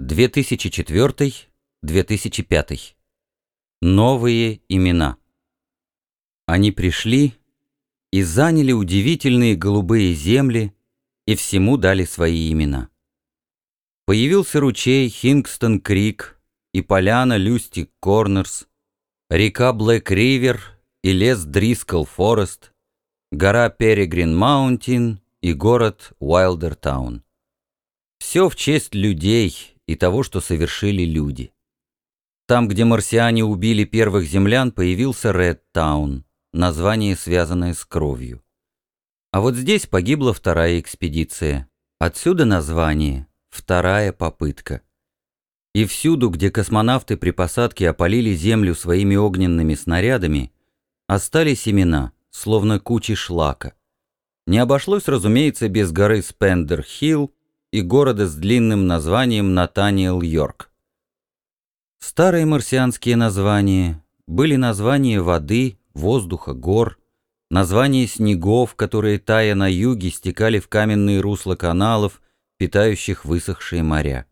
2004-2005. Новые имена. Они пришли и заняли удивительные голубые земли и всему дали свои имена. Появился ручей Хингстон-Крик и поляна Люстик-Корнерс, река Блэк-Ривер и лес Дрискл-Форест, гора Перегрин-Маунтин и город Уайлдертаун. Все в честь людей и того, что совершили люди. Там, где марсиане убили первых землян, появился Редтаун, название, связанное с кровью. А вот здесь погибла вторая экспедиция. Отсюда название «Вторая попытка». И всюду, где космонавты при посадке опалили Землю своими огненными снарядами, остались имена, словно кучи шлака. Не обошлось, разумеется, без горы Спендер-Хилл, и города с длинным названием Натаниэл-Йорк. Старые марсианские названия были названия воды, воздуха, гор, названия снегов, которые, тая на юге, стекали в каменные русла каналов, питающих высохшие моря.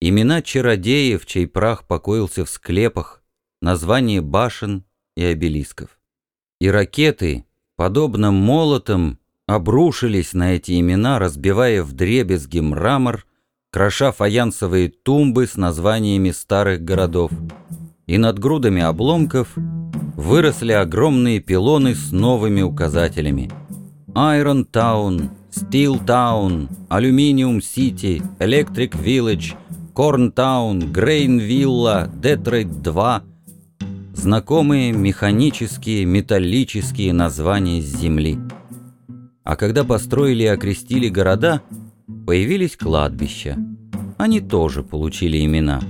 Имена чародеев, чей прах покоился в склепах, названия башен и обелисков. И ракеты, подобно молотам, обрушились на эти имена, разбивая вдребезги мрамор, кроша фаянсовые тумбы с названиями старых городов. И над грудами обломков выросли огромные пилоны с новыми указателями. Iron Town, Steel Town, Aluminium City, Electric Village, Corn Town, Grain Villa, Detroit 2. Знакомые механические, металлические названия земли. А когда построили и окрестили города, появились кладбища. Они тоже получили имена.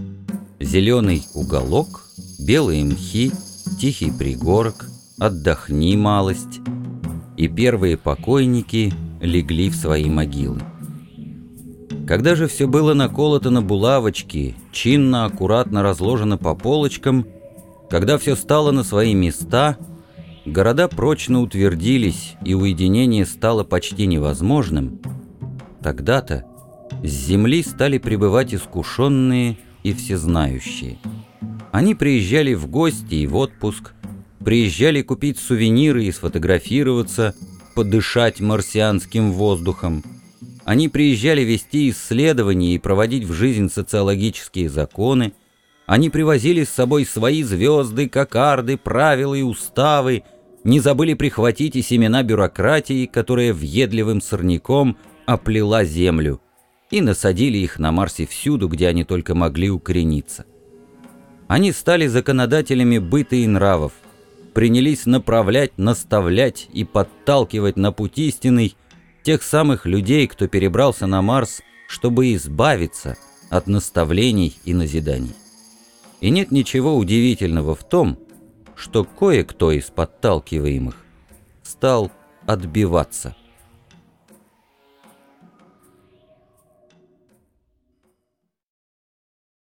Зеленый уголок, белые мхи, тихий пригорок, отдохни малость. И первые покойники легли в свои могилы. Когда же все было наколото на булавочки, чинно, аккуратно разложено по полочкам, когда все стало на свои места — города прочно утвердились и уединение стало почти невозможным, тогда-то с земли стали прибывать искушенные и всезнающие. Они приезжали в гости и в отпуск, приезжали купить сувениры и сфотографироваться, подышать марсианским воздухом. Они приезжали вести исследования и проводить в жизнь социологические законы, они привозили с собой свои звезды, кокарды, правила и уставы, не забыли прихватить и семена бюрократии, которая въедливым сорняком оплела землю, и насадили их на Марсе всюду, где они только могли укорениться. Они стали законодателями быта и нравов, принялись направлять, наставлять и подталкивать на путь истинный тех самых людей, кто перебрался на Марс, чтобы избавиться от наставлений и назиданий. И нет ничего удивительного в том, что кое-кто из подталкиваемых стал отбиваться –